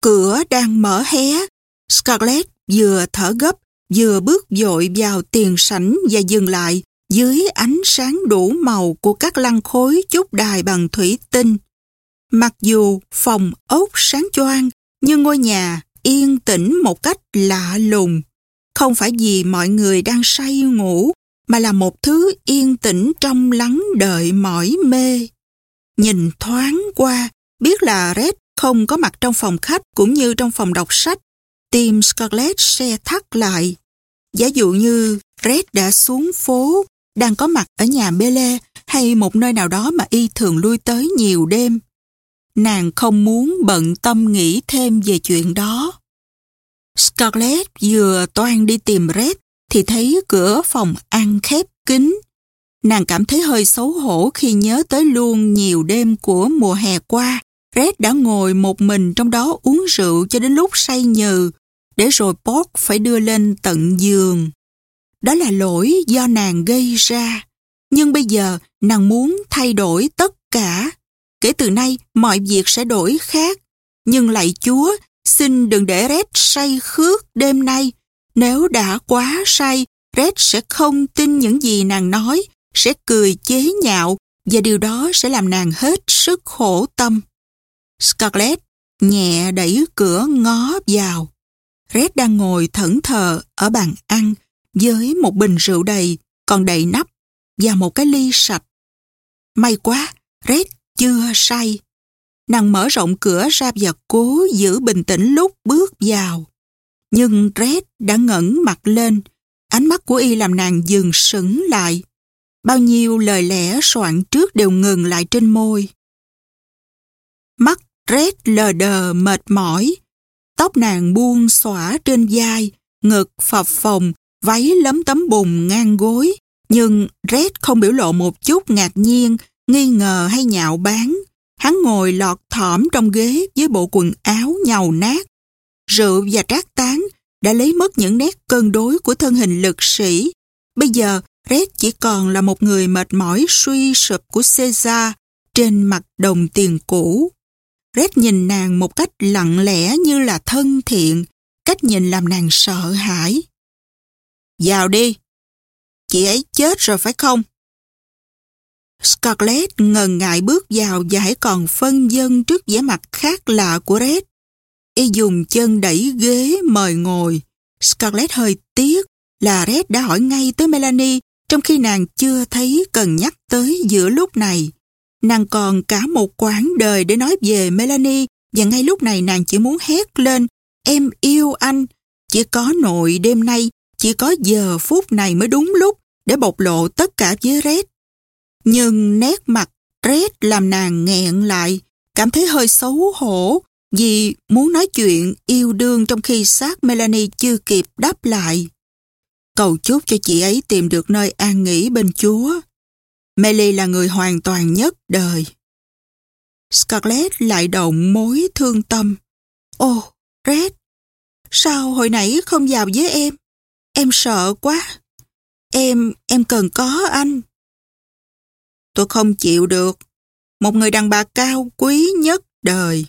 cửa đang mở hé. Scarlett vừa thở gấp, vừa bước dội vào tiền sảnh và dừng lại dưới ánh sáng đủ màu của các lăng khối chúc đài bằng thủy tinh. Mặc dù phòng ốc sáng choang, nhưng ngôi nhà yên tĩnh một cách lạ lùng. Không phải vì mọi người đang say ngủ, mà là một thứ yên tĩnh trong lắng đợi mỏi mê. Nhìn thoáng qua, biết là Red không có mặt trong phòng khách cũng như trong phòng đọc sách. Tim Scarlett xe thắt lại. Giả dụ như Red đã xuống phố, đang có mặt ở nhà Bele hay một nơi nào đó mà y thường lui tới nhiều đêm. Nàng không muốn bận tâm nghĩ thêm về chuyện đó. Scarlett vừa toan đi tìm Red thì thấy cửa phòng ăn khép kín. Nàng cảm thấy hơi xấu hổ khi nhớ tới luôn nhiều đêm của mùa hè qua. Red đã ngồi một mình trong đó uống rượu cho đến lúc say nhừ, để rồi Pork phải đưa lên tận giường. Đó là lỗi do nàng gây ra. Nhưng bây giờ nàng muốn thay đổi tất cả. Kể từ nay mọi việc sẽ đổi khác. Nhưng lạy Chúa, xin đừng để Red say khước đêm nay. Nếu đã quá say, Red sẽ không tin những gì nàng nói, sẽ cười chế nhạo và điều đó sẽ làm nàng hết sức khổ tâm. Scarlett nhẹ đẩy cửa ngó vào. Red đang ngồi thẫn thờ ở bàn ăn với một bình rượu đầy còn đầy nắp và một cái ly sạch. May quá, Red chưa say. Nàng mở rộng cửa ra và cố giữ bình tĩnh lúc bước vào. Nhưng Red đã ngẩng mặt lên, ánh mắt của y làm nàng dừng sững lại. Bao nhiêu lời lẽ soạn trước đều ngừng lại trên môi. Mắt Rét lờ đờ mệt mỏi, tóc nàng buông xõa trên vai, ngực phập phồng, váy lấm tấm bùn ngang gối. Nhưng Rét không biểu lộ một chút ngạc nhiên, nghi ngờ hay nhạo báng. Hắn ngồi lọt thỏm trong ghế với bộ quần áo nhàu nát. Rượu và trác tán đã lấy mất những nét cân đối của thân hình lực sĩ. Bây giờ, Red chỉ còn là một người mệt mỏi suy sụp của Caesar trên mặt đồng tiền cũ. Red nhìn nàng một cách lặng lẽ như là thân thiện, cách nhìn làm nàng sợ hãi. Vào đi. Chị ấy chết rồi phải không? Scarlett ngần ngại bước vào và hãy còn phân dân trước vẻ mặt khác lạ của Red. Y dùng chân đẩy ghế mời ngồi. Scarlett hơi tiếc là Red đã hỏi ngay tới Melanie trong khi nàng chưa thấy cần nhắc tới giữa lúc này. Nàng còn cả một quãng đời để nói về Melanie và ngay lúc này nàng chỉ muốn hét lên Em yêu anh. Chỉ có nội đêm nay, chỉ có giờ phút này mới đúng lúc để bộc lộ tất cả với Red. Nhưng nét mặt Red làm nàng nghẹn lại, cảm thấy hơi xấu hổ vì muốn nói chuyện yêu đương trong khi xác Melanie chưa kịp đáp lại. Cầu chúc cho chị ấy tìm được nơi an nghỉ bên Chúa. Melly là người hoàn toàn nhất đời. Scarlett lại động mối thương tâm. Oh, Red, sao hồi nãy không vào với em? Em sợ quá. Em, em cần có anh. Tôi không chịu được. Một người đàn bà cao quý nhất đời.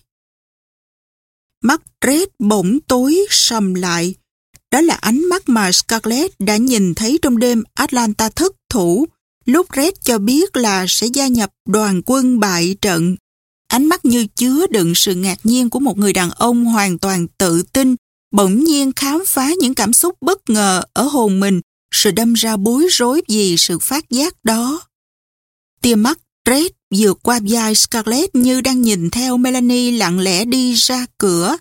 Mắt Red bỗng tối sầm lại. Đó là ánh mắt mà Scarlett đã nhìn thấy trong đêm Atlanta thất thủ lúc Red cho biết là sẽ gia nhập đoàn quân bại trận. Ánh mắt như chứa đựng sự ngạc nhiên của một người đàn ông hoàn toàn tự tin, bỗng nhiên khám phá những cảm xúc bất ngờ ở hồn mình, sự đâm ra bối rối vì sự phát giác đó. Tia mắt Red vượt qua vai Scarlett như đang nhìn theo Melanie lặng lẽ đi ra cửa.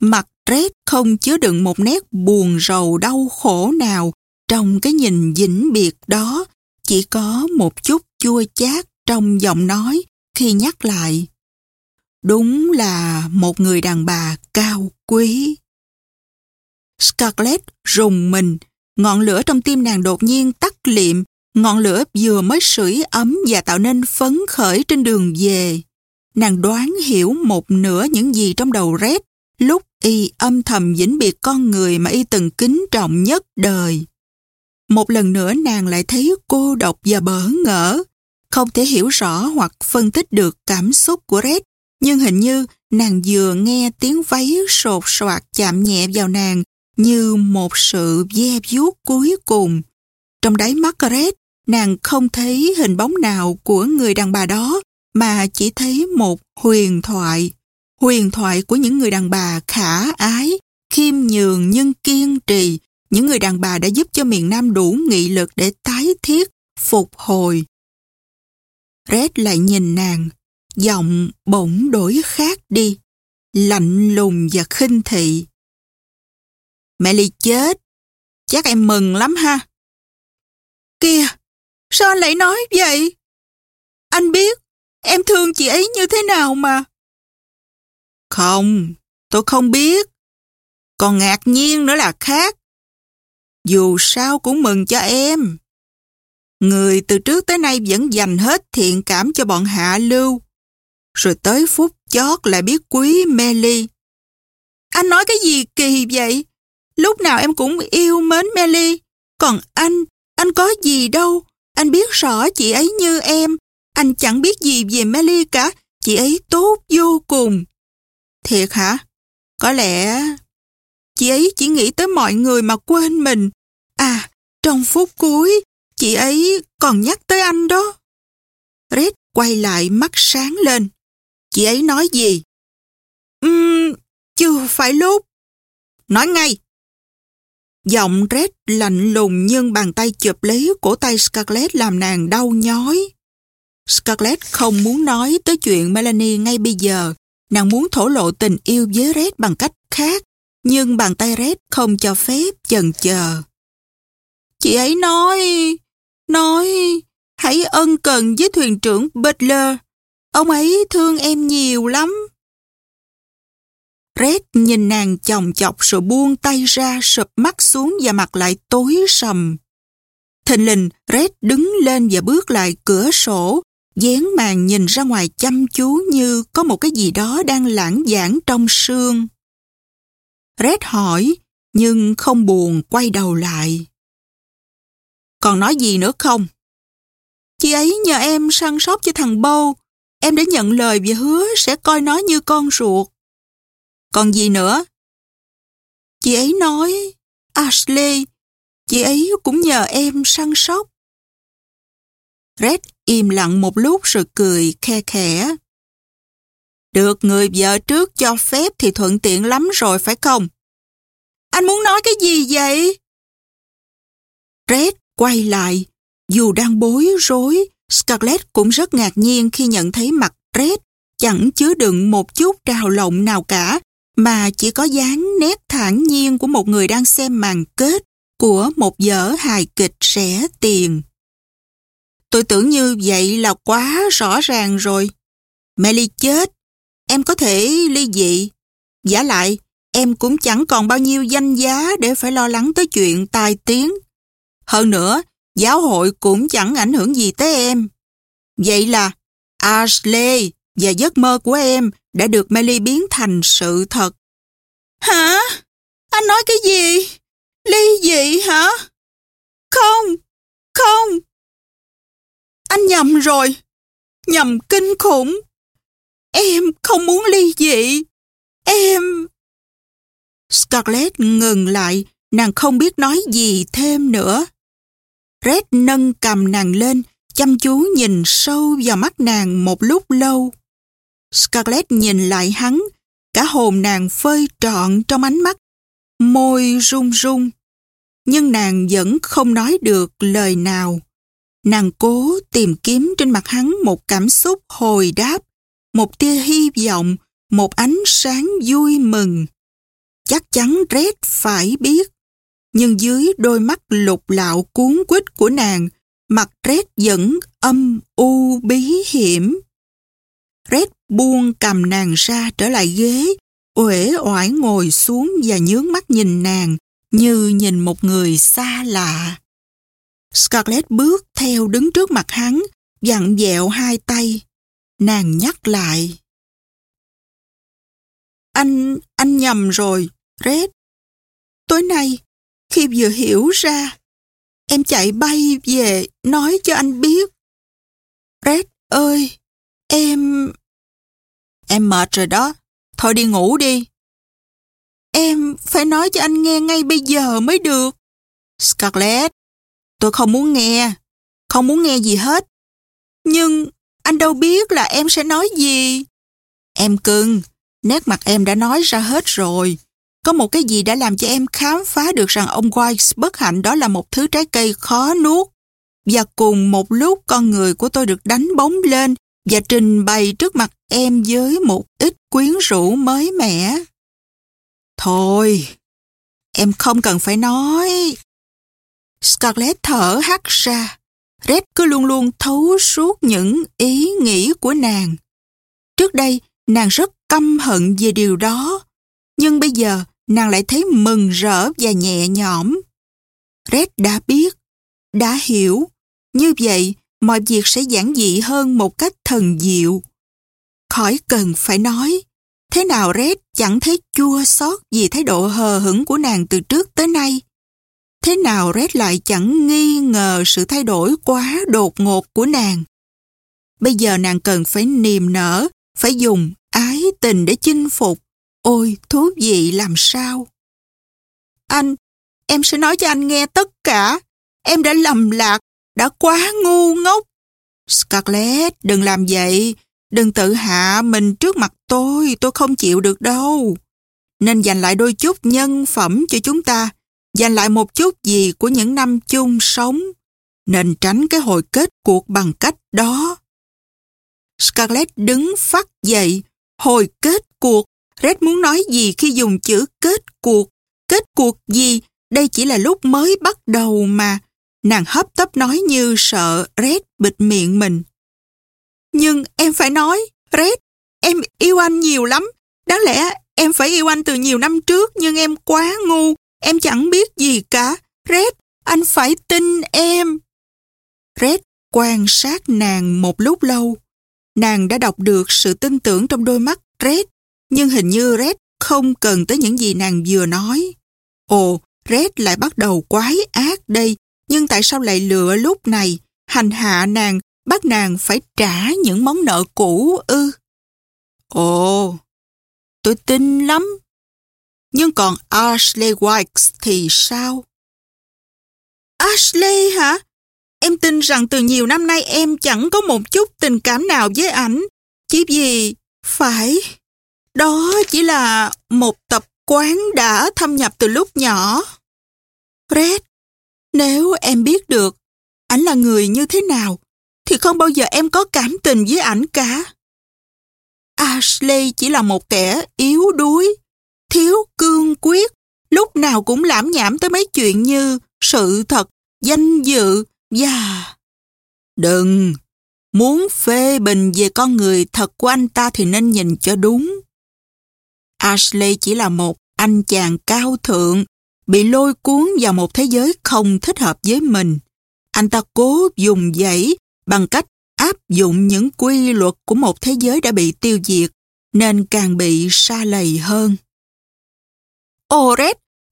Mặt Red không chứa đựng một nét buồn rầu đau khổ nào trong cái nhìn vĩnh biệt đó chỉ có một chút chua chát trong giọng nói khi nhắc lại. Đúng là một người đàn bà cao quý. Scarlett rùng mình, ngọn lửa trong tim nàng đột nhiên tắt liệm, ngọn lửa vừa mới sưởi ấm và tạo nên phấn khởi trên đường về. Nàng đoán hiểu một nửa những gì trong đầu Red lúc y âm thầm vĩnh biệt con người mà y từng kính trọng nhất đời. Một lần nữa nàng lại thấy cô độc và bỡ ngỡ, không thể hiểu rõ hoặc phân tích được cảm xúc của Red, nhưng hình như nàng vừa nghe tiếng váy sột soạt chạm nhẹ vào nàng như một sự ve vuốt cuối cùng. Trong đáy Margaret, nàng không thấy hình bóng nào của người đàn bà đó, mà chỉ thấy một huyền thoại. Huyền thoại của những người đàn bà khả ái, khiêm nhường nhưng kiên trì, những người đàn bà đã giúp cho miền Nam đủ nghị lực để tái thiết, phục hồi. Red lại nhìn nàng, giọng bỗng đổi khác đi, lạnh lùng và khinh thị. Mẹ Ly chết, chắc em mừng lắm ha. Kìa, sao anh lại nói vậy? Anh biết, em thương chị ấy như thế nào mà. Không, tôi không biết. Còn ngạc nhiên nữa là khác. Dù sao cũng mừng cho em. Người từ trước tới nay vẫn dành hết thiện cảm cho bọn hạ lưu. Rồi tới phút chót lại biết quý Melly. Anh nói cái gì kỳ vậy? Lúc nào em cũng yêu mến Melly. Còn anh, anh có gì đâu. Anh biết rõ chị ấy như em. Anh chẳng biết gì về Melly cả. Chị ấy tốt vô cùng. Thiệt hả? Có lẽ chị ấy chỉ nghĩ tới mọi người mà quên mình. À, trong phút cuối, chị ấy còn nhắc tới anh đó. Red quay lại mắt sáng lên. Chị ấy nói gì? Uhm, chưa phải lúc. Nói ngay. Giọng Red lạnh lùng nhưng bàn tay chụp lấy cổ tay Scarlett làm nàng đau nhói. Scarlett không muốn nói tới chuyện Melanie ngay bây giờ. Nàng muốn thổ lộ tình yêu với Red bằng cách khác, nhưng bàn tay Red không cho phép chần chờ. Chị ấy nói, nói, hãy ân cần với thuyền trưởng Butler. Ông ấy thương em nhiều lắm. Red nhìn nàng chồng chọc rồi buông tay ra sụp mắt xuống và mặt lại tối sầm. Thình lình, Red đứng lên và bước lại cửa sổ, dán màn nhìn ra ngoài chăm chú như có một cái gì đó đang lãng giảng trong sương. Red hỏi, nhưng không buồn quay đầu lại. Còn nói gì nữa không? Chị ấy nhờ em săn sóc cho thằng Bâu. Em đã nhận lời và hứa sẽ coi nó như con ruột. Còn gì nữa? Chị ấy nói, Ashley, chị ấy cũng nhờ em săn sóc. Red im lặng một lúc rồi cười khe khẽ. Được người vợ trước cho phép thì thuận tiện lắm rồi phải không? Anh muốn nói cái gì vậy? Red quay lại. Dù đang bối rối, Scarlett cũng rất ngạc nhiên khi nhận thấy mặt Red chẳng chứa đựng một chút trào lộng nào cả, mà chỉ có dáng nét thản nhiên của một người đang xem màn kết của một vở hài kịch rẻ tiền. Tôi tưởng như vậy là quá rõ ràng rồi. Melly chết, em có thể ly dị. Giả lại, em cũng chẳng còn bao nhiêu danh giá để phải lo lắng tới chuyện tai tiếng. Hơn nữa, giáo hội cũng chẳng ảnh hưởng gì tới em. Vậy là Ashley và giấc mơ của em đã được Melly biến thành sự thật. Hả? Anh nói cái gì? Ly dị hả? Không, không. Anh nhầm rồi. Nhầm kinh khủng. Em không muốn ly dị. Em... Scarlett ngừng lại, nàng không biết nói gì thêm nữa. Red nâng cầm nàng lên, chăm chú nhìn sâu vào mắt nàng một lúc lâu. Scarlett nhìn lại hắn, cả hồn nàng phơi trọn trong ánh mắt, môi run run. Nhưng nàng vẫn không nói được lời nào. Nàng cố tìm kiếm trên mặt hắn một cảm xúc hồi đáp, một tia hy vọng, một ánh sáng vui mừng. Chắc chắn Red phải biết nhưng dưới đôi mắt lục lạo cuốn quýt của nàng, mặt Red vẫn âm u bí hiểm. Red buông cầm nàng ra trở lại ghế, uể oải ngồi xuống và nhướng mắt nhìn nàng như nhìn một người xa lạ. Scarlett bước theo đứng trước mặt hắn, dặn dẹo hai tay. Nàng nhắc lại. Anh, anh nhầm rồi, Red. Tối nay, khi vừa hiểu ra, em chạy bay về nói cho anh biết. Red ơi, em... Em mệt rồi đó, thôi đi ngủ đi. Em phải nói cho anh nghe ngay bây giờ mới được. Scarlett, tôi không muốn nghe, không muốn nghe gì hết. Nhưng anh đâu biết là em sẽ nói gì. Em cưng, nét mặt em đã nói ra hết rồi. Có một cái gì đã làm cho em khám phá được rằng ông White bất hạnh đó là một thứ trái cây khó nuốt. Và cùng một lúc con người của tôi được đánh bóng lên và trình bày trước mặt em với một ít quyến rũ mới mẻ. Thôi, em không cần phải nói. Scarlett thở hắt ra. Red cứ luôn luôn thấu suốt những ý nghĩ của nàng. Trước đây, nàng rất căm hận về điều đó. Nhưng bây giờ, nàng lại thấy mừng rỡ và nhẹ nhõm. Red đã biết, đã hiểu. Như vậy, mọi việc sẽ giản dị hơn một cách thần diệu. Khỏi cần phải nói, thế nào Red chẳng thấy chua xót vì thái độ hờ hững của nàng từ trước tới nay. Thế nào Red lại chẳng nghi ngờ sự thay đổi quá đột ngột của nàng. Bây giờ nàng cần phải niềm nở, phải dùng ái tình để chinh phục. Ôi, thú vị làm sao? Anh, em sẽ nói cho anh nghe tất cả. Em đã lầm lạc, đã quá ngu ngốc. Scarlett, đừng làm vậy. Đừng tự hạ mình trước mặt tôi, tôi không chịu được đâu. Nên dành lại đôi chút nhân phẩm cho chúng ta dành lại một chút gì của những năm chung sống, nên tránh cái hồi kết cuộc bằng cách đó. Scarlett đứng phát dậy, hồi kết cuộc. Red muốn nói gì khi dùng chữ kết cuộc? Kết cuộc gì? Đây chỉ là lúc mới bắt đầu mà. Nàng hấp tấp nói như sợ Red bịt miệng mình. Nhưng em phải nói, Red, em yêu anh nhiều lắm. Đáng lẽ em phải yêu anh từ nhiều năm trước nhưng em quá ngu. Em chẳng biết gì cả. Red, anh phải tin em. Red quan sát nàng một lúc lâu. Nàng đã đọc được sự tin tưởng trong đôi mắt Red, nhưng hình như Red không cần tới những gì nàng vừa nói. Ồ, Red lại bắt đầu quái ác đây, nhưng tại sao lại lựa lúc này, hành hạ nàng, bắt nàng phải trả những món nợ cũ ư? Ồ, tôi tin lắm, nhưng còn Ashley White thì sao? Ashley hả? Em tin rằng từ nhiều năm nay em chẳng có một chút tình cảm nào với ảnh. Chỉ vì phải... Đó chỉ là một tập quán đã thâm nhập từ lúc nhỏ. Red, nếu em biết được ảnh là người như thế nào, thì không bao giờ em có cảm tình với ảnh cả. Ashley chỉ là một kẻ yếu đuối, thiếu cương quyết, lúc nào cũng lãm nhảm tới mấy chuyện như sự thật, danh dự và... Đừng! Muốn phê bình về con người thật của anh ta thì nên nhìn cho đúng. Ashley chỉ là một anh chàng cao thượng, bị lôi cuốn vào một thế giới không thích hợp với mình. Anh ta cố dùng dãy bằng cách áp dụng những quy luật của một thế giới đã bị tiêu diệt, nên càng bị xa lầy hơn. Ồ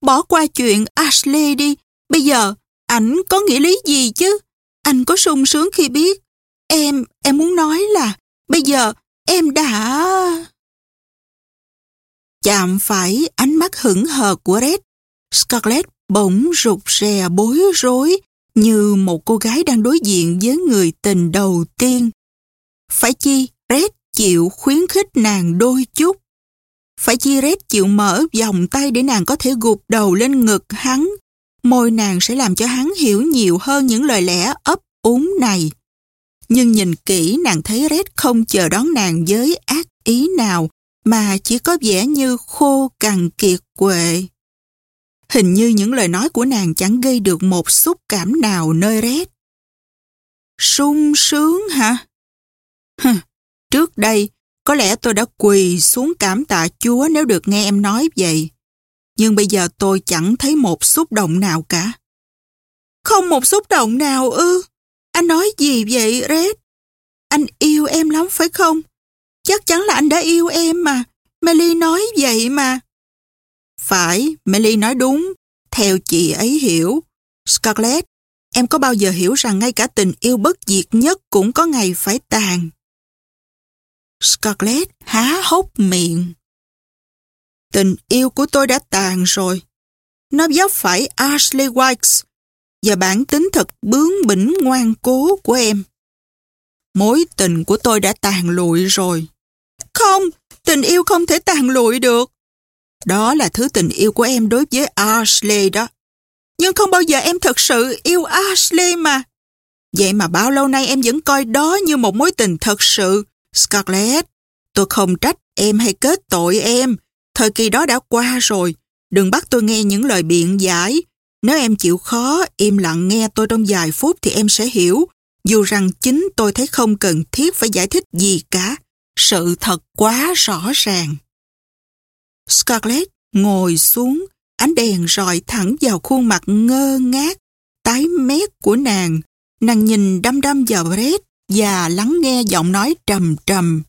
bỏ qua chuyện Ashley đi. Bây giờ, ảnh có nghĩa lý gì chứ? Anh có sung sướng khi biết. Em, em muốn nói là bây giờ em đã... Chạm phải ánh mắt hững hờ của Red. Scarlett bỗng rụt rè bối rối như một cô gái đang đối diện với người tình đầu tiên. Phải chi Red chịu khuyến khích nàng đôi chút. Phải chi Red chịu mở vòng tay để nàng có thể gục đầu lên ngực hắn. Môi nàng sẽ làm cho hắn hiểu nhiều hơn những lời lẽ ấp úng này. Nhưng nhìn kỹ nàng thấy Red không chờ đón nàng với ác ý nào mà chỉ có vẻ như khô cằn kiệt quệ. Hình như những lời nói của nàng chẳng gây được một xúc cảm nào nơi Red. sung sướng hả? Hừ, trước đây có lẽ tôi đã quỳ xuống cảm tạ Chúa nếu được nghe em nói vậy. Nhưng bây giờ tôi chẳng thấy một xúc động nào cả. Không một xúc động nào ư? Anh nói gì vậy Red? Anh yêu em lắm phải không? Chắc chắn là anh đã yêu em mà. Melly nói vậy mà. Phải, Melly nói đúng. Theo chị ấy hiểu. Scarlett, em có bao giờ hiểu rằng ngay cả tình yêu bất diệt nhất cũng có ngày phải tàn. Scarlett há hốc miệng. Tình yêu của tôi đã tàn rồi. Nó dấp phải Ashley Wikes và bản tính thật bướng bỉnh ngoan cố của em. Mối tình của tôi đã tàn lụi rồi. Không, tình yêu không thể tàn lụi được. Đó là thứ tình yêu của em đối với Ashley đó. Nhưng không bao giờ em thật sự yêu Ashley mà. Vậy mà bao lâu nay em vẫn coi đó như một mối tình thật sự. Scarlett, tôi không trách em hay kết tội em. Thời kỳ đó đã qua rồi. Đừng bắt tôi nghe những lời biện giải. Nếu em chịu khó, im lặng nghe tôi trong vài phút thì em sẽ hiểu. Dù rằng chính tôi thấy không cần thiết phải giải thích gì cả. Sự thật quá rõ ràng. Scarlett ngồi xuống, ánh đèn rọi thẳng vào khuôn mặt ngơ ngác, tái mét của nàng. Nàng nhìn đăm đăm vào Brett và lắng nghe giọng nói trầm trầm.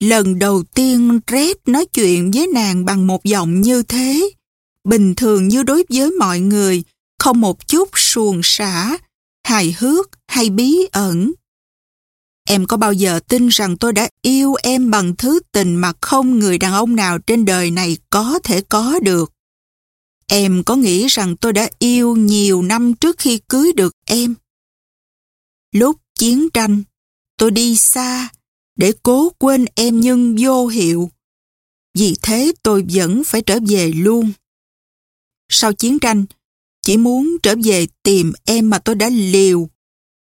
Lần đầu tiên Red nói chuyện với nàng bằng một giọng như thế, bình thường như đối với mọi người, không một chút suồng xả, hài hước hay bí ẩn. Em có bao giờ tin rằng tôi đã yêu em bằng thứ tình mà không người đàn ông nào trên đời này có thể có được? Em có nghĩ rằng tôi đã yêu nhiều năm trước khi cưới được em? Lúc chiến tranh, tôi đi xa để cố quên em nhưng vô hiệu. Vì thế tôi vẫn phải trở về luôn. Sau chiến tranh, chỉ muốn trở về tìm em mà tôi đã liều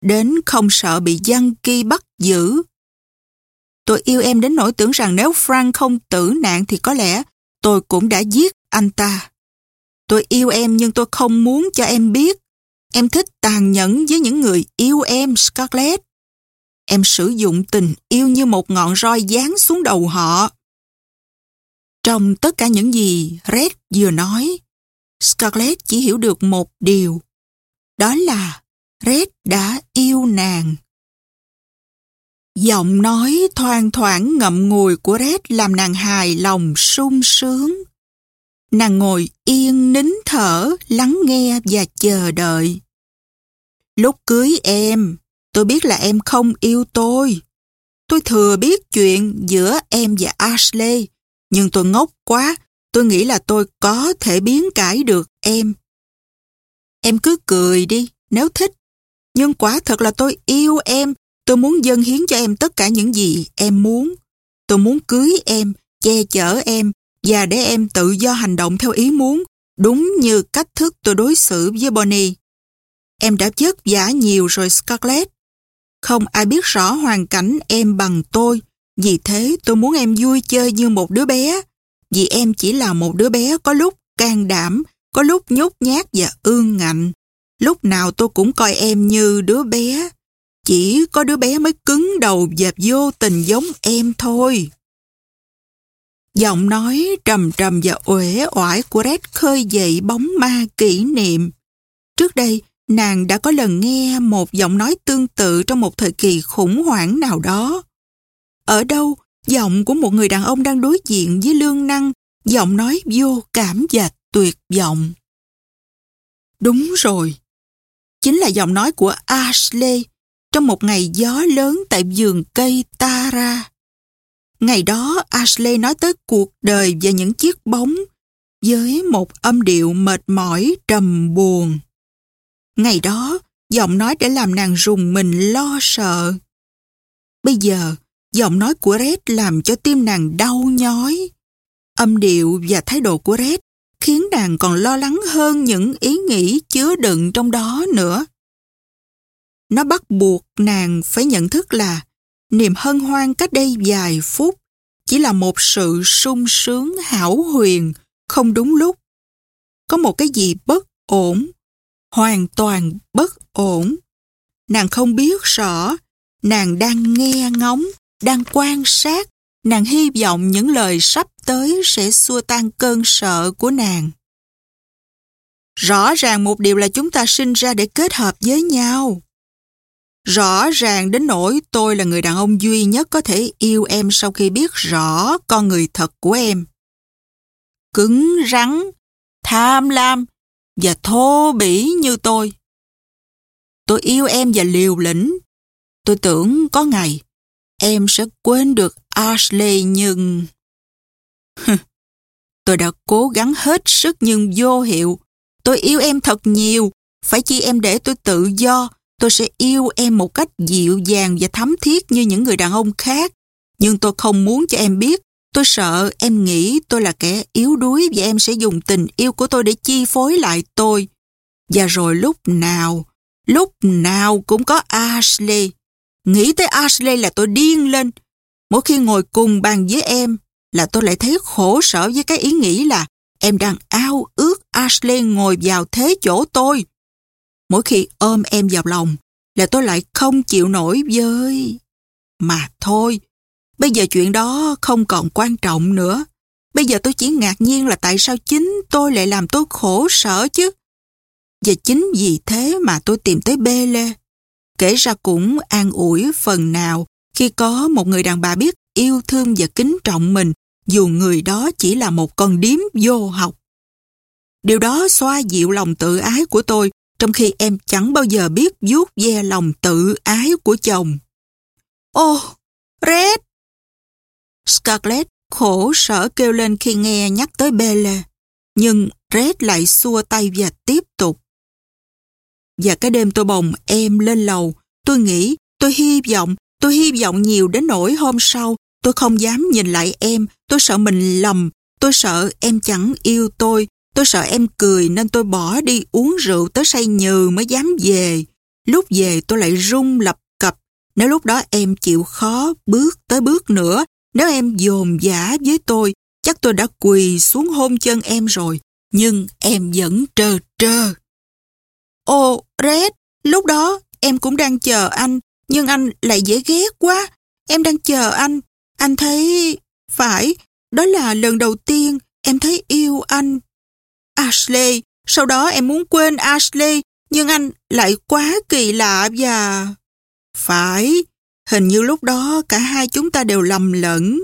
đến không sợ bị dân kỳ bắt giữ. Tôi yêu em đến nỗi tưởng rằng nếu Frank không tử nạn thì có lẽ tôi cũng đã giết anh ta. Tôi yêu em nhưng tôi không muốn cho em biết. Em thích tàn nhẫn với những người yêu em, Scarlett. Em sử dụng tình yêu như một ngọn roi giáng xuống đầu họ. Trong tất cả những gì Red vừa nói, Scarlett chỉ hiểu được một điều. Đó là Red đã yêu nàng. Giọng nói thoang thoảng ngậm ngùi của Red làm nàng hài lòng sung sướng. Nàng ngồi yên nín thở, lắng nghe và chờ đợi. Lúc cưới em, tôi biết là em không yêu tôi. Tôi thừa biết chuyện giữa em và Ashley, nhưng tôi ngốc quá, tôi nghĩ là tôi có thể biến cải được em. Em cứ cười đi, nếu thích. Nhưng quả thật là tôi yêu em, tôi muốn dâng hiến cho em tất cả những gì em muốn. Tôi muốn cưới em, che chở em và để em tự do hành động theo ý muốn, đúng như cách thức tôi đối xử với Bonnie. Em đã vất vả nhiều rồi Scarlett. Không ai biết rõ hoàn cảnh em bằng tôi, vì thế tôi muốn em vui chơi như một đứa bé. Vì em chỉ là một đứa bé có lúc can đảm, có lúc nhút nhát và ương ngạnh. Lúc nào tôi cũng coi em như đứa bé. Chỉ có đứa bé mới cứng đầu và vô tình giống em thôi. Giọng nói trầm trầm và uể oải của Red khơi dậy bóng ma kỷ niệm. Trước đây, nàng đã có lần nghe một giọng nói tương tự trong một thời kỳ khủng hoảng nào đó. Ở đâu, giọng của một người đàn ông đang đối diện với lương năng, giọng nói vô cảm và tuyệt vọng. Đúng rồi, chính là giọng nói của Ashley trong một ngày gió lớn tại vườn cây Tara. Ngày đó Ashley nói tới cuộc đời và những chiếc bóng với một âm điệu mệt mỏi trầm buồn. Ngày đó, giọng nói để làm nàng rùng mình lo sợ. Bây giờ, giọng nói của Red làm cho tim nàng đau nhói. Âm điệu và thái độ của Red khiến nàng còn lo lắng hơn những ý nghĩ chứa đựng trong đó nữa. Nó bắt buộc nàng phải nhận thức là niềm hân hoan cách đây vài phút chỉ là một sự sung sướng hảo huyền, không đúng lúc. Có một cái gì bất ổn, hoàn toàn bất ổn. Nàng không biết rõ, nàng đang nghe ngóng, đang quan sát, nàng hy vọng những lời sắp tới sẽ xua tan cơn sợ của nàng. Rõ ràng một điều là chúng ta sinh ra để kết hợp với nhau. Rõ ràng đến nỗi tôi là người đàn ông duy nhất có thể yêu em sau khi biết rõ con người thật của em. Cứng rắn, tham lam và thô bỉ như tôi. Tôi yêu em và liều lĩnh. Tôi tưởng có ngày em sẽ quên được Ashley nhưng... Tôi đã cố gắng hết sức nhưng vô hiệu. Tôi yêu em thật nhiều. Phải chi em để tôi tự do. Tôi sẽ yêu em một cách dịu dàng và thấm thiết như những người đàn ông khác. Nhưng tôi không muốn cho em biết. Tôi sợ em nghĩ tôi là kẻ yếu đuối và em sẽ dùng tình yêu của tôi để chi phối lại tôi. Và rồi lúc nào, lúc nào cũng có Ashley. Nghĩ tới Ashley là tôi điên lên. Mỗi khi ngồi cùng bàn với em là tôi lại thấy khổ sở với cái ý nghĩ là em đang ao ước Ashley ngồi vào thế chỗ tôi. Mỗi khi ôm em vào lòng là tôi lại không chịu nổi với... Mà thôi, bây giờ chuyện đó không còn quan trọng nữa. Bây giờ tôi chỉ ngạc nhiên là tại sao chính tôi lại làm tôi khổ sở chứ. Và chính vì thế mà tôi tìm tới bê lê. Kể ra cũng an ủi phần nào khi có một người đàn bà biết yêu thương và kính trọng mình dù người đó chỉ là một con điếm vô học. Điều đó xoa dịu lòng tự ái của tôi trong khi em chẳng bao giờ biết vuốt ve lòng tự ái của chồng. Ô, oh, Red! Scarlett khổ sở kêu lên khi nghe nhắc tới Belle, nhưng Red lại xua tay và tiếp tục. Và cái đêm tôi bồng em lên lầu, tôi nghĩ, tôi hy vọng, tôi hy vọng nhiều đến nỗi hôm sau tôi không dám nhìn lại em, tôi sợ mình lầm, tôi sợ em chẳng yêu tôi, tôi sợ em cười nên tôi bỏ đi uống rượu tới say nhừ mới dám về. Lúc về tôi lại rung lập cập, nếu lúc đó em chịu khó bước tới bước nữa, nếu em dồn giả với tôi, chắc tôi đã quỳ xuống hôn chân em rồi, nhưng em vẫn trơ trơ. Ô, Red, lúc đó em cũng đang chờ anh, nhưng anh lại dễ ghét quá. Em đang chờ anh, anh thấy... Phải, đó là lần đầu tiên em thấy yêu anh. Ashley, sau đó em muốn quên Ashley, nhưng anh lại quá kỳ lạ và... Phải, hình như lúc đó cả hai chúng ta đều lầm lẫn.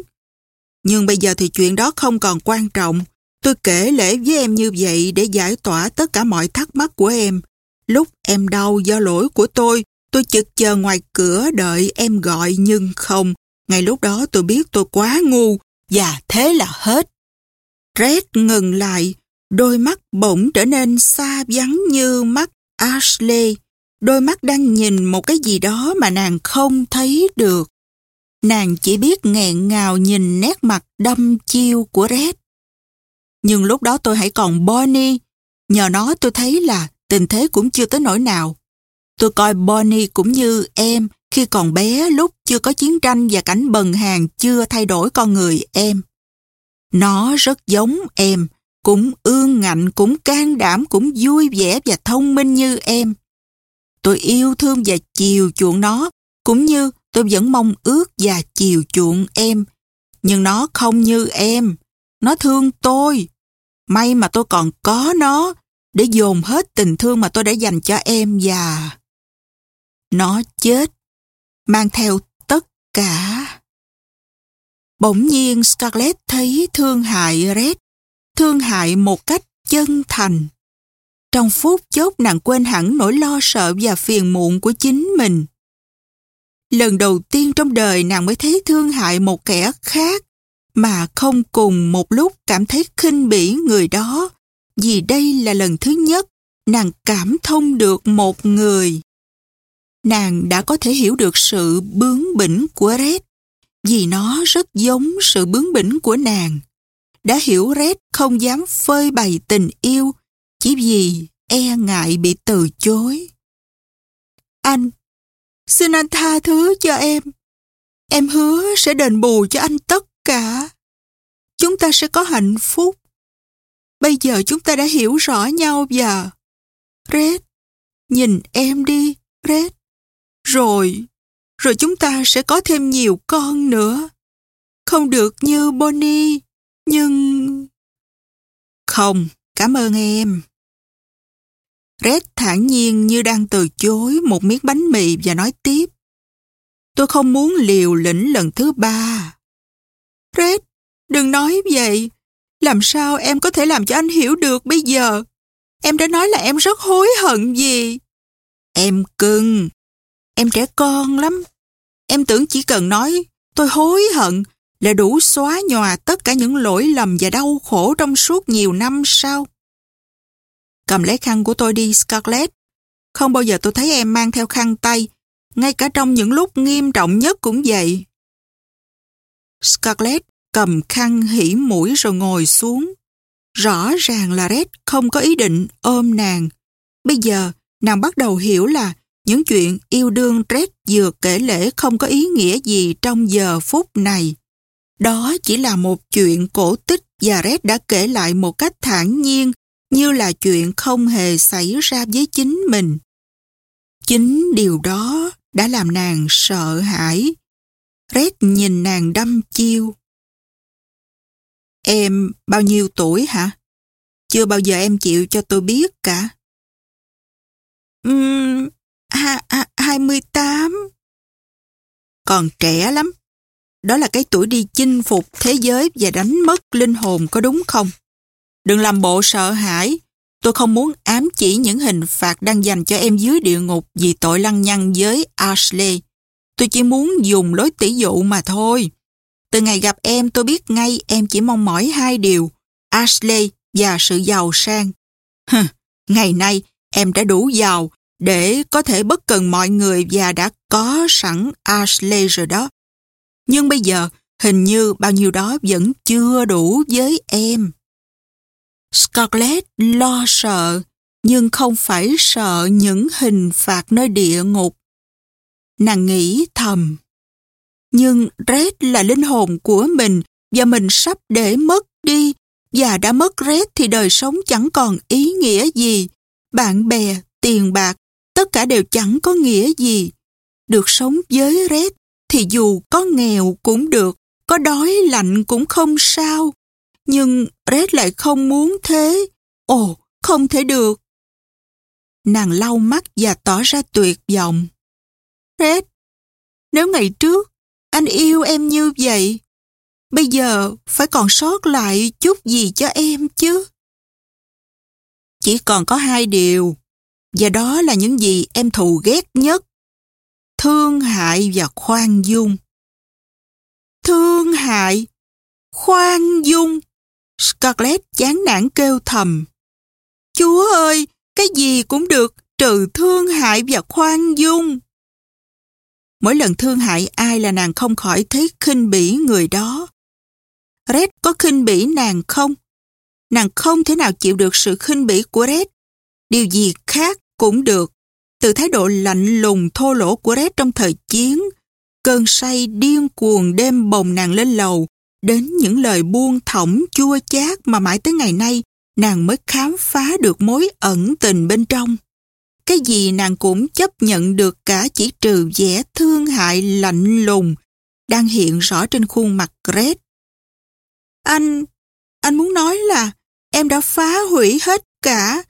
Nhưng bây giờ thì chuyện đó không còn quan trọng. Tôi kể lễ với em như vậy để giải tỏa tất cả mọi thắc mắc của em. Lúc em đau do lỗi của tôi, tôi chực chờ ngoài cửa đợi em gọi nhưng không. Ngay lúc đó tôi biết tôi quá ngu và thế là hết. Red ngừng lại, đôi mắt bỗng trở nên xa vắng như mắt Ashley. Đôi mắt đang nhìn một cái gì đó mà nàng không thấy được. Nàng chỉ biết nghẹn ngào nhìn nét mặt đâm chiêu của Red. Nhưng lúc đó tôi hãy còn Bonnie. Nhờ nó tôi thấy là tình thế cũng chưa tới nỗi nào. Tôi coi Bonnie cũng như em khi còn bé lúc chưa có chiến tranh và cảnh bần hàng chưa thay đổi con người em. Nó rất giống em, cũng ương ngạnh, cũng can đảm, cũng vui vẻ và thông minh như em. Tôi yêu thương và chiều chuộng nó, cũng như tôi vẫn mong ước và chiều chuộng em. Nhưng nó không như em, nó thương tôi. May mà tôi còn có nó để dồn hết tình thương mà tôi đã dành cho em và... Nó chết mang theo tất cả. Bỗng nhiên Scarlett thấy thương hại Red, thương hại một cách chân thành. Trong phút chốc nàng quên hẳn nỗi lo sợ và phiền muộn của chính mình. Lần đầu tiên trong đời nàng mới thấy thương hại một kẻ khác mà không cùng một lúc cảm thấy khinh bỉ người đó vì đây là lần thứ nhất nàng cảm thông được một người nàng đã có thể hiểu được sự bướng bỉnh của Red vì nó rất giống sự bướng bỉnh của nàng. Đã hiểu Red không dám phơi bày tình yêu chỉ vì e ngại bị từ chối. Anh, xin anh tha thứ cho em. Em hứa sẽ đền bù cho anh tất cả. Chúng ta sẽ có hạnh phúc. Bây giờ chúng ta đã hiểu rõ nhau và... Red, nhìn em đi, Red. Rồi, rồi chúng ta sẽ có thêm nhiều con nữa. Không được như Bonnie, nhưng... Không, cảm ơn em. Red thản nhiên như đang từ chối một miếng bánh mì và nói tiếp. Tôi không muốn liều lĩnh lần thứ ba. Red, đừng nói vậy. Làm sao em có thể làm cho anh hiểu được bây giờ? Em đã nói là em rất hối hận gì. Em cưng, Em trẻ con lắm. Em tưởng chỉ cần nói tôi hối hận là đủ xóa nhòa tất cả những lỗi lầm và đau khổ trong suốt nhiều năm sau. Cầm lấy khăn của tôi đi Scarlett. Không bao giờ tôi thấy em mang theo khăn tay, ngay cả trong những lúc nghiêm trọng nhất cũng vậy. Scarlett cầm khăn hỉ mũi rồi ngồi xuống. Rõ ràng là Red không có ý định ôm nàng. Bây giờ, nàng bắt đầu hiểu là những chuyện yêu đương Red vừa kể lễ không có ý nghĩa gì trong giờ phút này. Đó chỉ là một chuyện cổ tích và Red đã kể lại một cách thản nhiên như là chuyện không hề xảy ra với chính mình. Chính điều đó đã làm nàng sợ hãi. Red nhìn nàng đâm chiêu. Em bao nhiêu tuổi hả? Chưa bao giờ em chịu cho tôi biết cả. Uhm, ha, ha, 28. Còn trẻ lắm. Đó là cái tuổi đi chinh phục thế giới và đánh mất linh hồn có đúng không? Đừng làm bộ sợ hãi. Tôi không muốn ám chỉ những hình phạt đang dành cho em dưới địa ngục vì tội lăng nhăng với Ashley. Tôi chỉ muốn dùng lối tỷ dụ mà thôi. Từ ngày gặp em tôi biết ngay em chỉ mong mỏi hai điều, Ashley và sự giàu sang. Hừ, ngày nay em đã đủ giàu để có thể bất cần mọi người và đã có sẵn Ashley rồi đó. Nhưng bây giờ hình như bao nhiêu đó vẫn chưa đủ với em. Scarlett lo sợ, nhưng không phải sợ những hình phạt nơi địa ngục. Nàng nghĩ thầm. Nhưng Red là linh hồn của mình và mình sắp để mất đi. Và đã mất Red thì đời sống chẳng còn ý nghĩa gì. Bạn bè, tiền bạc, tất cả đều chẳng có nghĩa gì. Được sống với Red thì dù có nghèo cũng được, có đói lạnh cũng không sao. Nhưng Red lại không muốn thế. Ồ, không thể được. Nàng lau mắt và tỏ ra tuyệt vọng. Red, nếu ngày trước anh yêu em như vậy, bây giờ phải còn sót lại chút gì cho em chứ? Chỉ còn có hai điều, và đó là những gì em thù ghét nhất. Thương hại và khoan dung. Thương hại, khoan dung. Scarlett chán nản kêu thầm. Chúa ơi, cái gì cũng được trừ thương hại và khoan dung. Mỗi lần thương hại ai là nàng không khỏi thấy khinh bỉ người đó. Red có khinh bỉ nàng không? Nàng không thể nào chịu được sự khinh bỉ của Red. Điều gì khác cũng được. Từ thái độ lạnh lùng thô lỗ của Red trong thời chiến, cơn say điên cuồng đêm bồng nàng lên lầu, đến những lời buông thõng chua chát mà mãi tới ngày nay nàng mới khám phá được mối ẩn tình bên trong. Cái gì nàng cũng chấp nhận được cả chỉ trừ vẻ thương hại lạnh lùng đang hiện rõ trên khuôn mặt Gret. Anh, anh muốn nói là em đã phá hủy hết cả,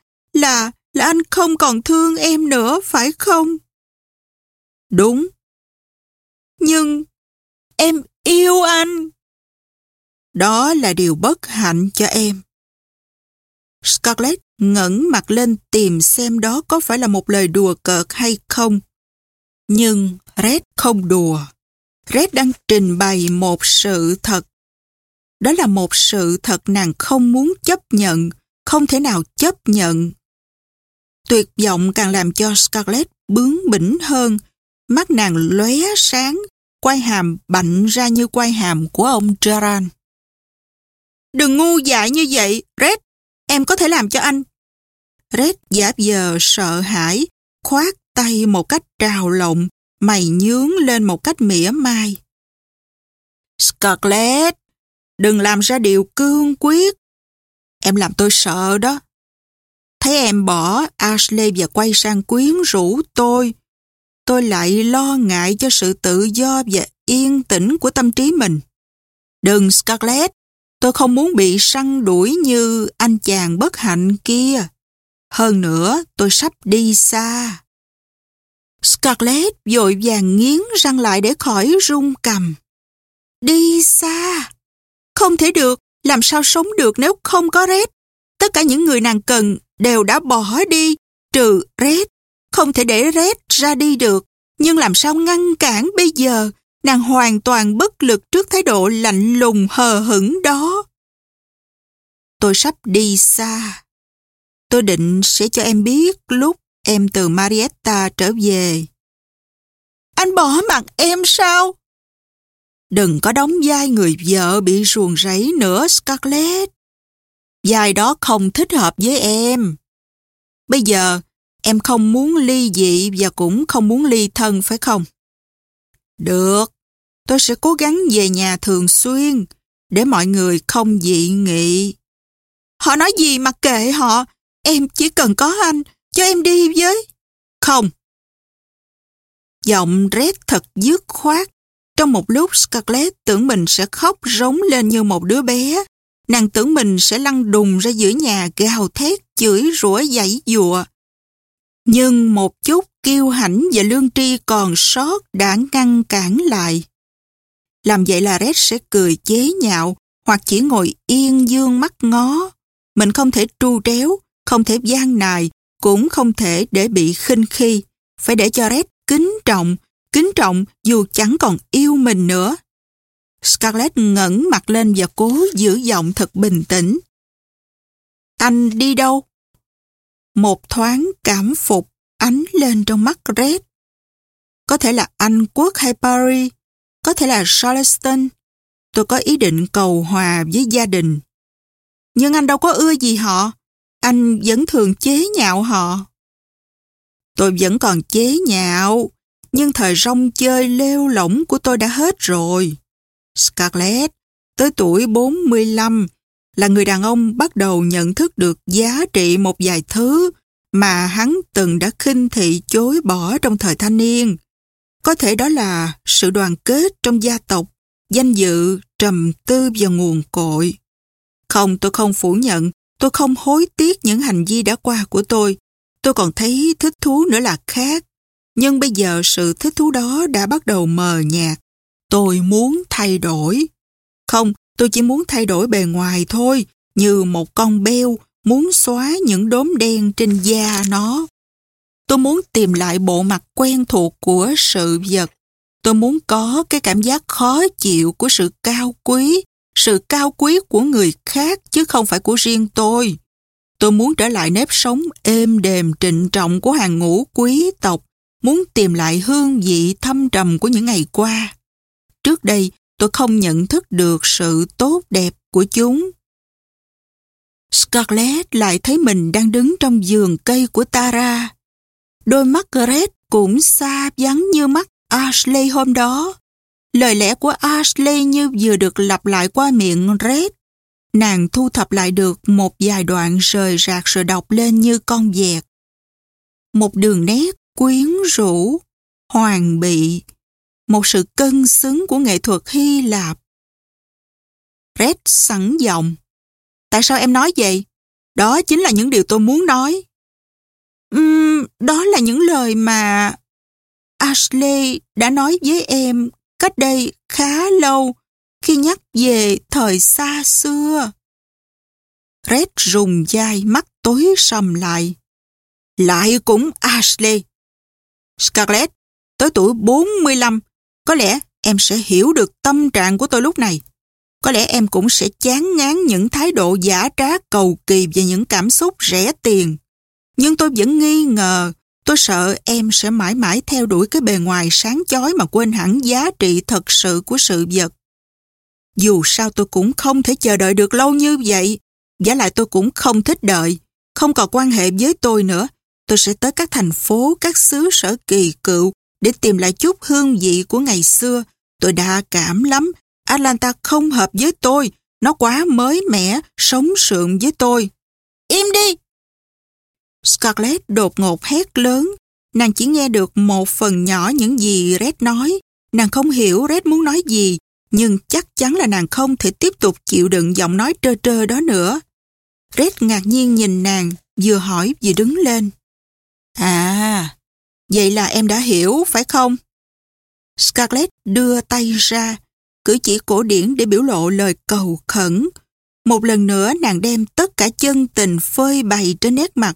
anh không còn thương em nữa, phải không? Đúng. Nhưng em yêu anh. Đó là điều bất hạnh cho em. Scarlett ngẩng mặt lên tìm xem đó có phải là một lời đùa cợt hay không. Nhưng Red không đùa. Red đang trình bày một sự thật. Đó là một sự thật nàng không muốn chấp nhận, không thể nào chấp nhận. Tuyệt vọng càng làm cho Scarlett bướng bỉnh hơn, mắt nàng lóe sáng, quai hàm bạnh ra như quai hàm của ông Gerard. Đừng ngu dại như vậy, Red. Em có thể làm cho anh. Red giả giờ sợ hãi, khoát tay một cách trào lộng, mày nhướng lên một cách mỉa mai. Scarlett, đừng làm ra điều cương quyết. Em làm tôi sợ đó. Thấy em bỏ Ashley và quay sang quyến rũ tôi, tôi lại lo ngại cho sự tự do và yên tĩnh của tâm trí mình. Đừng Scarlett, Tôi không muốn bị săn đuổi như anh chàng bất hạnh kia. Hơn nữa, tôi sắp đi xa. Scarlett vội vàng nghiến răng lại để khỏi rung cầm. Đi xa. Không thể được, làm sao sống được nếu không có Red. Tất cả những người nàng cần đều đã bỏ đi, trừ Red. Không thể để Red ra đi được. Nhưng làm sao ngăn cản bây giờ? Nàng hoàn toàn bất lực trước thái độ lạnh lùng hờ hững đó. Tôi sắp đi xa. Tôi định sẽ cho em biết lúc em từ Marietta trở về. Anh bỏ mặt em sao? Đừng có đóng vai người vợ bị ruồng rẫy nữa Scarlett. Vai đó không thích hợp với em. Bây giờ, em không muốn ly dị và cũng không muốn ly thân phải không? Được, tôi sẽ cố gắng về nhà thường xuyên để mọi người không dị nghị. Họ nói gì mà kệ họ, em chỉ cần có anh, cho em đi với. Không. Giọng rét thật dứt khoát. Trong một lúc Scarlett tưởng mình sẽ khóc rống lên như một đứa bé. Nàng tưởng mình sẽ lăn đùng ra giữa nhà gào thét, chửi rủa dãy dùa. Nhưng một chút kiêu hãnh và lương tri còn sót đã ngăn cản lại. Làm vậy là Red sẽ cười chế nhạo hoặc chỉ ngồi yên dương mắt ngó. Mình không thể tru tréo, không thể gian nài, cũng không thể để bị khinh khi. Phải để cho Red kính trọng, kính trọng dù chẳng còn yêu mình nữa. Scarlett ngẩng mặt lên và cố giữ giọng thật bình tĩnh. Anh đi đâu? Một thoáng cảm phục ánh lên trong mắt Red. Có thể là Anh Quốc hay Paris, có thể là Charleston. Tôi có ý định cầu hòa với gia đình. Nhưng anh đâu có ưa gì họ. Anh vẫn thường chế nhạo họ. Tôi vẫn còn chế nhạo, nhưng thời rong chơi lêu lỏng của tôi đã hết rồi. Scarlett, tới tuổi 45, là người đàn ông bắt đầu nhận thức được giá trị một vài thứ mà hắn từng đã khinh thị chối bỏ trong thời thanh niên. Có thể đó là sự đoàn kết trong gia tộc, danh dự, trầm tư và nguồn cội. Không, tôi không phủ nhận, tôi không hối tiếc những hành vi đã qua của tôi. Tôi còn thấy thích thú nữa là khác. Nhưng bây giờ sự thích thú đó đã bắt đầu mờ nhạt. Tôi muốn thay đổi. Không, tôi chỉ muốn thay đổi bề ngoài thôi, như một con beo muốn xóa những đốm đen trên da nó. Tôi muốn tìm lại bộ mặt quen thuộc của sự vật. Tôi muốn có cái cảm giác khó chịu của sự cao quý, sự cao quý của người khác chứ không phải của riêng tôi. Tôi muốn trở lại nếp sống êm đềm trịnh trọng của hàng ngũ quý tộc, muốn tìm lại hương vị thâm trầm của những ngày qua. Trước đây, tôi không nhận thức được sự tốt đẹp của chúng. Scarlett lại thấy mình đang đứng trong vườn cây của Tara. Đôi mắt Red cũng xa vắng như mắt Ashley hôm đó. Lời lẽ của Ashley như vừa được lặp lại qua miệng Red. Nàng thu thập lại được một vài đoạn rời rạc rồi đọc lên như con vẹt. Một đường nét quyến rũ, hoàng bị, một sự cân xứng của nghệ thuật Hy Lạp. Red sẵn giọng. Tại sao em nói vậy? Đó chính là những điều tôi muốn nói. Uhm, đó là những lời mà Ashley đã nói với em cách đây khá lâu khi nhắc về thời xa xưa. Red rùng dai mắt tối sầm lại. Lại cũng Ashley. Scarlett, tới tuổi 45, có lẽ em sẽ hiểu được tâm trạng của tôi lúc này. Có lẽ em cũng sẽ chán ngán những thái độ giả trá cầu kỳ và những cảm xúc rẻ tiền. Nhưng tôi vẫn nghi ngờ, tôi sợ em sẽ mãi mãi theo đuổi cái bề ngoài sáng chói mà quên hẳn giá trị thật sự của sự vật. Dù sao tôi cũng không thể chờ đợi được lâu như vậy. Giả lại tôi cũng không thích đợi, không còn quan hệ với tôi nữa. Tôi sẽ tới các thành phố, các xứ sở kỳ cựu để tìm lại chút hương vị của ngày xưa. Tôi đã cảm lắm. Atlanta không hợp với tôi. Nó quá mới mẻ, sống sượng với tôi. Im đi! Scarlett đột ngột hét lớn. Nàng chỉ nghe được một phần nhỏ những gì Red nói. Nàng không hiểu Red muốn nói gì, nhưng chắc chắn là nàng không thể tiếp tục chịu đựng giọng nói trơ trơ đó nữa. Red ngạc nhiên nhìn nàng, vừa hỏi vừa đứng lên. À, vậy là em đã hiểu, phải không? Scarlett đưa tay ra, cử chỉ cổ điển để biểu lộ lời cầu khẩn. Một lần nữa nàng đem tất cả chân tình phơi bày trên nét mặt.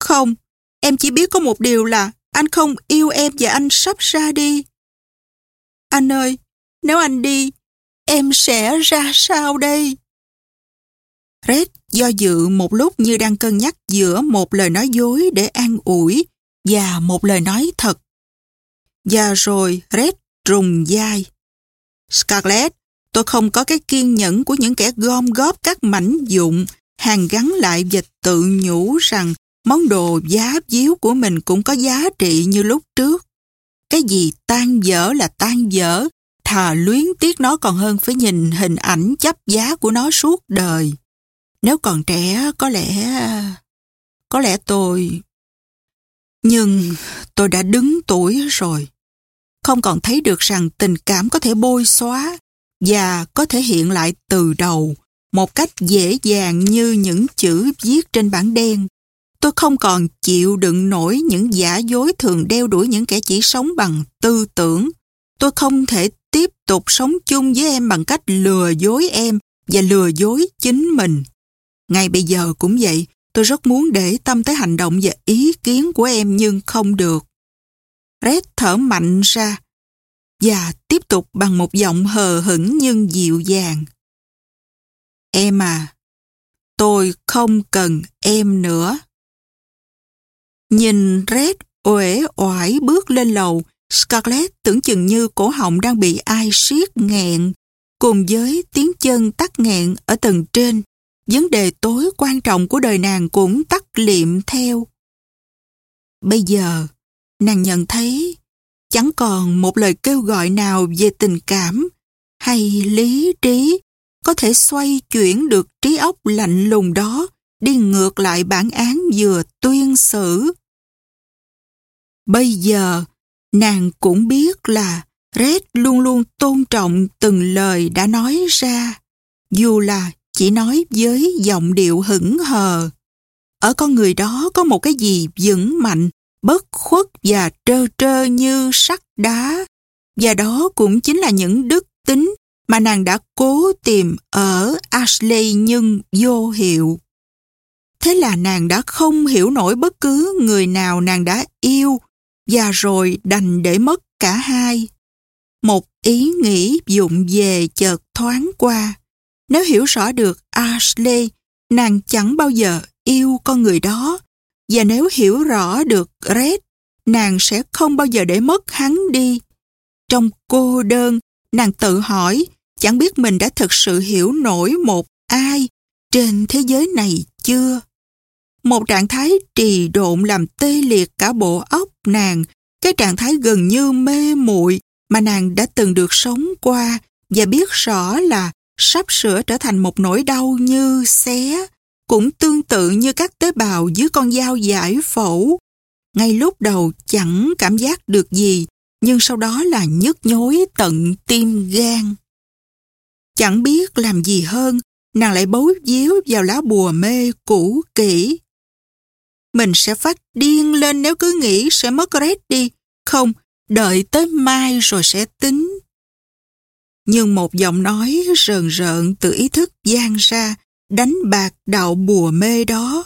Không, em chỉ biết có một điều là anh không yêu em và anh sắp ra đi. Anh ơi, nếu anh đi, em sẽ ra sao đây? Red do dự một lúc như đang cân nhắc giữa một lời nói dối để an ủi và một lời nói thật. Và rồi Red rùng dai. Scarlett, tôi không có cái kiên nhẫn của những kẻ gom góp các mảnh dụng, hàng gắn lại và tự nhủ rằng món đồ giá díu của mình cũng có giá trị như lúc trước. Cái gì tan dở là tan dở, thà luyến tiếc nó còn hơn phải nhìn hình ảnh chấp giá của nó suốt đời. Nếu còn trẻ, có lẽ... Có lẽ tôi... Nhưng tôi đã đứng tuổi rồi. Không còn thấy được rằng tình cảm có thể bôi xóa và có thể hiện lại từ đầu một cách dễ dàng như những chữ viết trên bảng đen. Tôi không còn chịu đựng nổi những giả dối thường đeo đuổi những kẻ chỉ sống bằng tư tưởng. Tôi không thể tiếp tục sống chung với em bằng cách lừa dối em và lừa dối chính mình. Ngay bây giờ cũng vậy, tôi rất muốn để tâm tới hành động và ý kiến của em nhưng không được. Red thở mạnh ra và tiếp tục bằng một giọng hờ hững nhưng dịu dàng. Em à, tôi không cần em nữa. Nhìn Red uể oải bước lên lầu, Scarlett tưởng chừng như cổ họng đang bị ai siết nghẹn, cùng với tiếng chân tắt nghẹn ở tầng trên vấn đề tối quan trọng của đời nàng cũng tắt liệm theo. Bây giờ, nàng nhận thấy chẳng còn một lời kêu gọi nào về tình cảm hay lý trí có thể xoay chuyển được trí óc lạnh lùng đó đi ngược lại bản án vừa tuyên xử. Bây giờ, nàng cũng biết là Red luôn luôn tôn trọng từng lời đã nói ra, dù là chỉ nói với giọng điệu hững hờ. Ở con người đó có một cái gì vững mạnh, bất khuất và trơ trơ như sắt đá. Và đó cũng chính là những đức tính mà nàng đã cố tìm ở Ashley nhưng vô hiệu. Thế là nàng đã không hiểu nổi bất cứ người nào nàng đã yêu và rồi đành để mất cả hai. Một ý nghĩ dụng về chợt thoáng qua. Nếu hiểu rõ được Ashley, nàng chẳng bao giờ yêu con người đó. Và nếu hiểu rõ được Red, nàng sẽ không bao giờ để mất hắn đi. Trong cô đơn, nàng tự hỏi chẳng biết mình đã thực sự hiểu nổi một ai trên thế giới này chưa. Một trạng thái trì độn làm tê liệt cả bộ óc nàng, cái trạng thái gần như mê muội mà nàng đã từng được sống qua và biết rõ là sắp sửa trở thành một nỗi đau như xé, cũng tương tự như các tế bào dưới con dao giải phẫu. Ngay lúc đầu chẳng cảm giác được gì, nhưng sau đó là nhức nhối tận tim gan. Chẳng biết làm gì hơn, nàng lại bấu díu vào lá bùa mê cũ kỹ. Mình sẽ phát điên lên nếu cứ nghĩ sẽ mất Red đi. Không, đợi tới mai rồi sẽ tính nhưng một giọng nói rờn rợn từ ý thức gian ra, đánh bạc đạo bùa mê đó.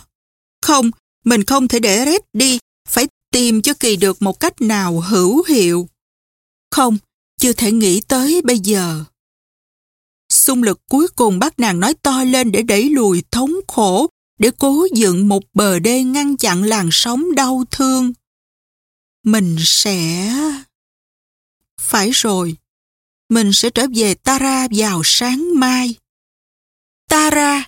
Không, mình không thể để Red đi, phải tìm cho kỳ được một cách nào hữu hiệu. Không, chưa thể nghĩ tới bây giờ. Xung lực cuối cùng bắt nàng nói to lên để đẩy lùi thống khổ, để cố dựng một bờ đê ngăn chặn làn sóng đau thương. Mình sẽ... Phải rồi, mình sẽ trở về Tara vào sáng mai. Tara,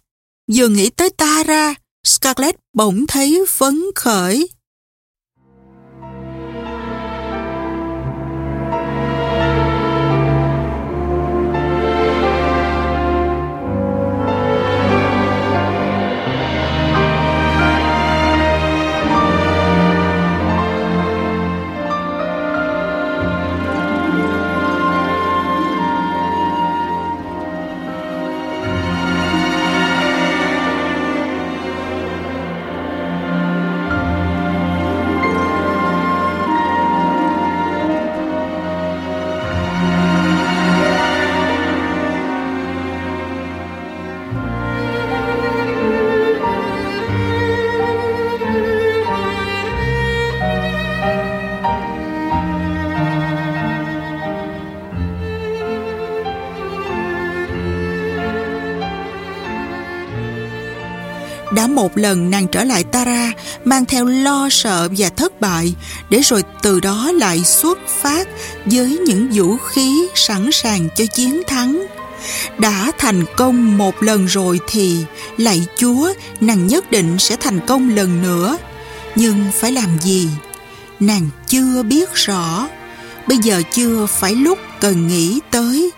vừa nghĩ tới Tara, Scarlett bỗng thấy phấn khởi. Một lần nàng trở lại Tara, mang theo lo sợ và thất bại, để rồi từ đó lại xuất phát với những vũ khí sẵn sàng cho chiến thắng. Đã thành công một lần rồi thì lạy Chúa, nàng nhất định sẽ thành công lần nữa. Nhưng phải làm gì? Nàng chưa biết rõ. Bây giờ chưa phải lúc cần nghĩ tới.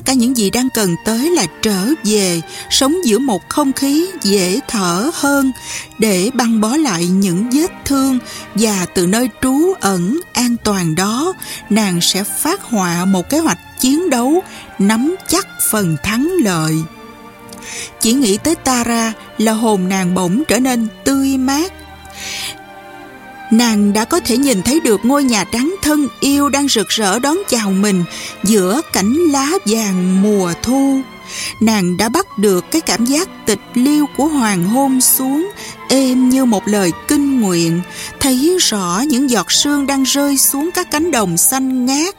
Tất cả những gì đang cần tới là trở về, sống giữa một không khí dễ thở hơn để băng bó lại những vết thương và từ nơi trú ẩn an toàn đó, nàng sẽ phát họa một kế hoạch chiến đấu nắm chắc phần thắng lợi. Chỉ nghĩ tới Tara là hồn nàng bỗng trở nên tươi mát Nàng đã có thể nhìn thấy được ngôi nhà trắng thân yêu đang rực rỡ đón chào mình giữa cảnh lá vàng mùa thu. Nàng đã bắt được cái cảm giác tịch liêu của hoàng hôn xuống, êm như một lời kinh nguyện, thấy rõ những giọt sương đang rơi xuống các cánh đồng xanh ngát,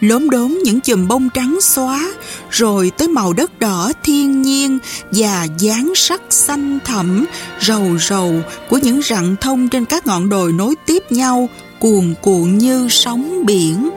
lốm đốm những chùm bông trắng xóa, rồi tới màu đất đỏ thiên nhiên và dáng sắc xanh thẳm, rầu rầu của những rặng thông trên các ngọn đồi nối tiếp nhau, cuồn cuộn như sóng biển.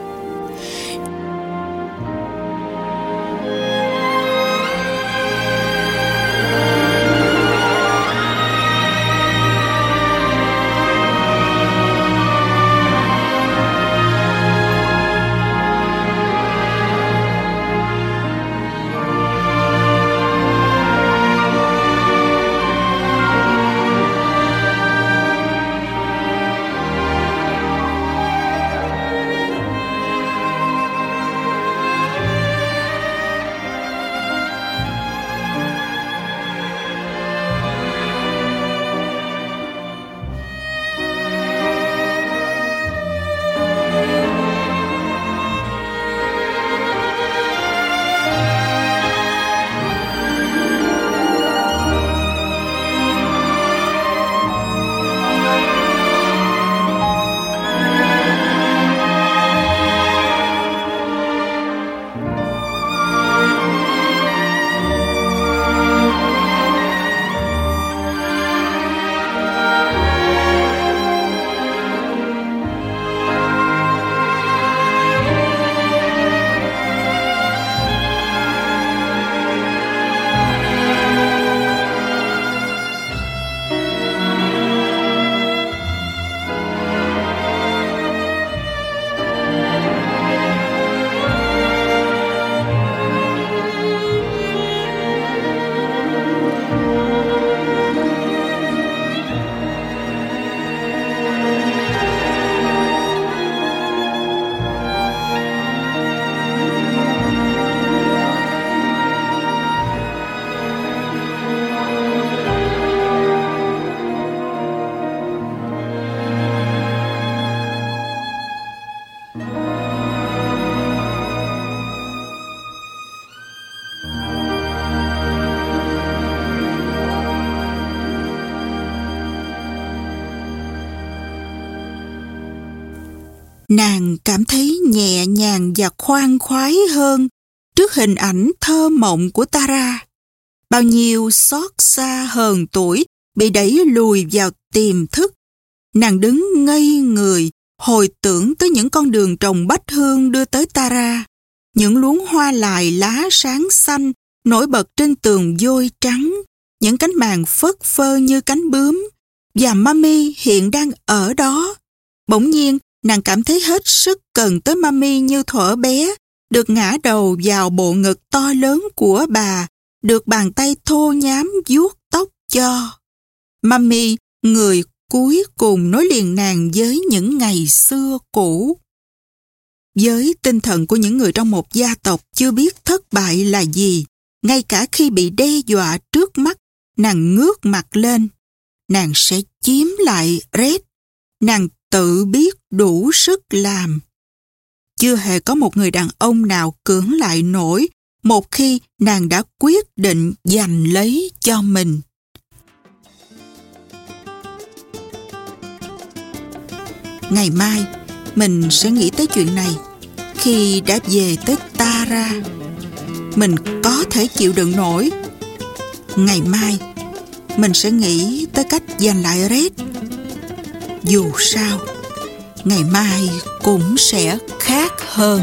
Nàng cảm thấy nhẹ nhàng và khoan khoái hơn trước hình ảnh thơ mộng của Tara. Bao nhiêu xót xa hờn tuổi bị đẩy lùi vào tiềm thức. Nàng đứng ngây người, hồi tưởng tới những con đường trồng bách hương đưa tới Tara. Những luống hoa lại lá sáng xanh nổi bật trên tường vôi trắng, những cánh màn phất phơ như cánh bướm. Và Mami hiện đang ở đó. Bỗng nhiên, nàng cảm thấy hết sức cần tới mami như thuở bé, được ngã đầu vào bộ ngực to lớn của bà, được bàn tay thô nhám vuốt tóc cho. Mami, người cuối cùng nối liền nàng với những ngày xưa cũ. Với tinh thần của những người trong một gia tộc chưa biết thất bại là gì, ngay cả khi bị đe dọa trước mắt, nàng ngước mặt lên. Nàng sẽ chiếm lại Red. Nàng tự biết đủ sức làm. Chưa hề có một người đàn ông nào cưỡng lại nổi một khi nàng đã quyết định giành lấy cho mình. Ngày mai, mình sẽ nghĩ tới chuyện này. Khi đã về tới Tara, mình có thể chịu đựng nổi. Ngày mai, mình sẽ nghĩ tới cách giành lại Red. Dù sao, ngày mai cũng sẽ khác hơn.